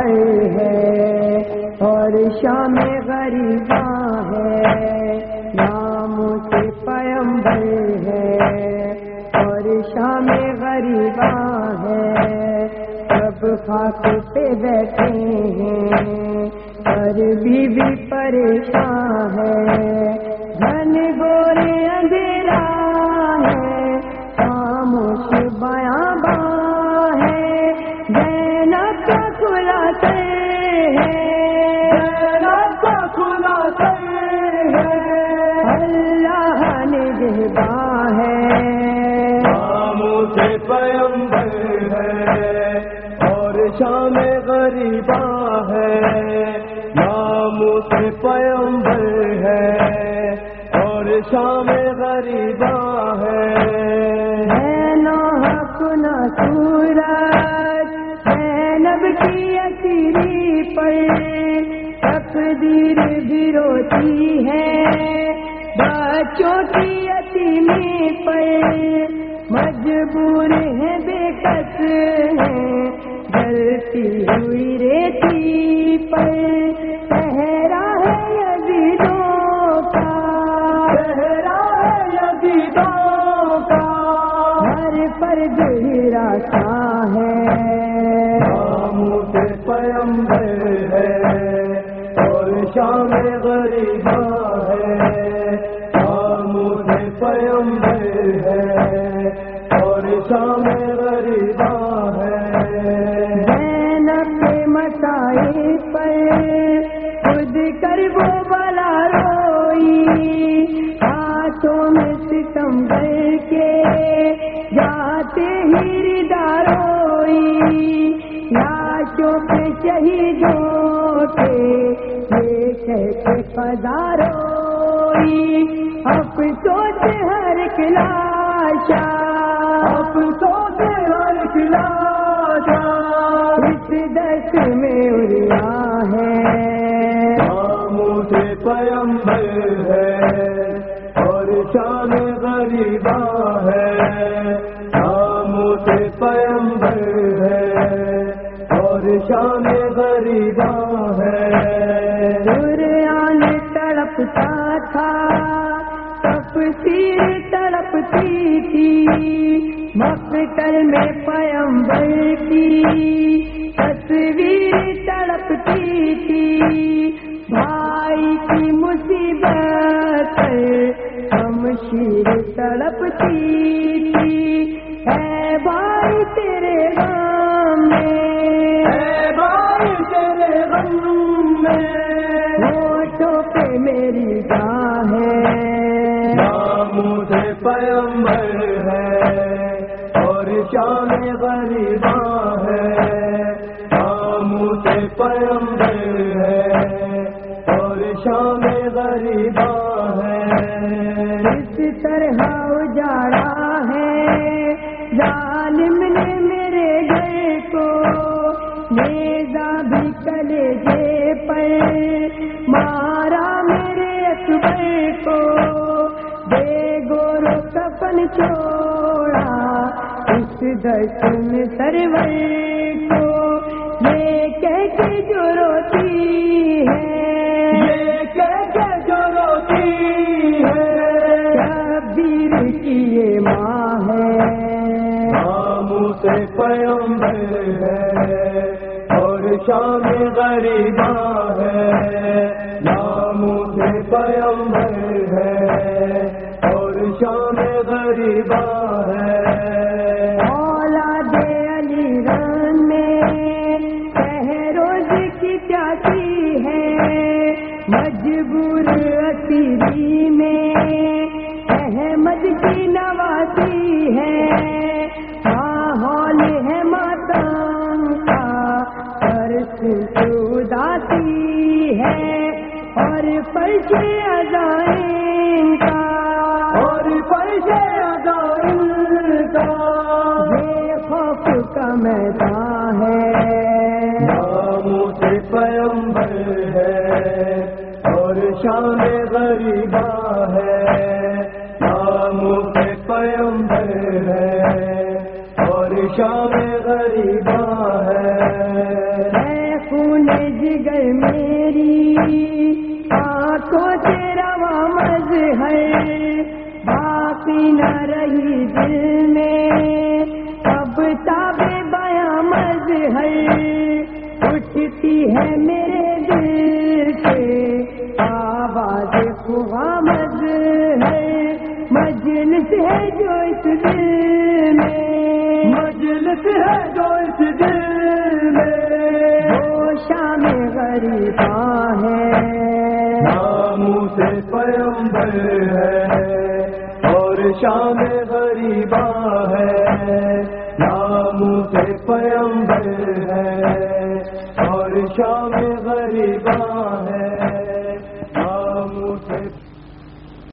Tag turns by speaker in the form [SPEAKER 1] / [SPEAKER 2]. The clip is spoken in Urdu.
[SPEAKER 1] پیمبر ہے اور شام غریبہ ہے، نام سے پیمبر ہے اور شام غریبہ ہے۔ سب خاک پہ بیٹھے ہیں، اور بیوی پریشان ہے۔ گھن گورے اندھیرا
[SPEAKER 2] پیمبر ہے۔ اور شام غریبا ہے۔ ناموں سے پیمبر ہے اور شام غریبا ہے۔
[SPEAKER 1] تقدیر بھی روتی ہے۔ بچوں کی یتیمی پر مجبور ہے بے کس ہے غلطی ہوئی ریتی پر صحرا ہے یزیدوں کا۔
[SPEAKER 2] چہرہ ہے یزیدوں کا۔
[SPEAKER 1] ہر پر گہرا سا ہے۔
[SPEAKER 2] ناموں پیمبر ہے۔ اور شام غریبا ہے ناموں سے پیمبر ہے، اور شام غریبا ہے۔
[SPEAKER 1] میں کے مسائل پر، خود کر وہ بلا روئی۔ لاشوں پہ شہیدوں کے یہ کہہ کے فضا روئی ہر کلاشا اب
[SPEAKER 2] افسوس ہر کلاس
[SPEAKER 1] اس دس میں اریا ہے۔
[SPEAKER 2] ناموں سے پیمبر ہے اور شان غریبا ہے۔
[SPEAKER 1] تھی مقتل میں پیمبر کی تصویر تڑپتی تھی۔ بھائی کی مصیبت ہم شیر تڑپتی تھی۔ اے بھائی تیرے غم میں
[SPEAKER 2] اے بھائی تیرے غم میں
[SPEAKER 1] ہوٹوں پہ میری جان ہے۔
[SPEAKER 2] پیمبر شان غریبا ہے ناموں پیمبر ہے، اور شان غریبا ہے۔
[SPEAKER 1] اس طرح اجاڑا ہے، ظالم نے میرے گھر کو نیزا بھی کلے جے پر۔ مارا میرے اکبر کو، بے گورو کپن چھوڑا اس دس سرور کو یہ کہہ کے جو روتی ہے،
[SPEAKER 2] یہ کہہ کے جو روتی ہے
[SPEAKER 1] شبیر کی یہ ماں ہے؟
[SPEAKER 2] ناموں سے پیمبر ہے اور شام غریبا ہے۔ ناموں سے پیمبر ہے اور شام غریبا
[SPEAKER 1] فرش ازائن کا
[SPEAKER 2] اور کا
[SPEAKER 1] یہ خوف کا میدان ہے۔
[SPEAKER 2] ناموں سے پیمبر ہے اور شان غریبا ہے۔ ناموں سے پیمبر ہے اور شان غریبا ہے۔
[SPEAKER 1] ہے گئے میری آنکھوں سے مز ہے۔ باقی نہ رہی دل میں۔ اب تاب بیاں مز ہے۔ اٹھتی ہے میرے دل سے۔ آواز خامد ہے۔ مجلس ہے جو اس دل میں۔
[SPEAKER 2] مجلس ہے جو اس دل میں۔
[SPEAKER 1] وہ شام غریباں ہے
[SPEAKER 2] سے پیمبر ہے اور شام غریبا ہے۔ نام سے پیمبر ہے اور شام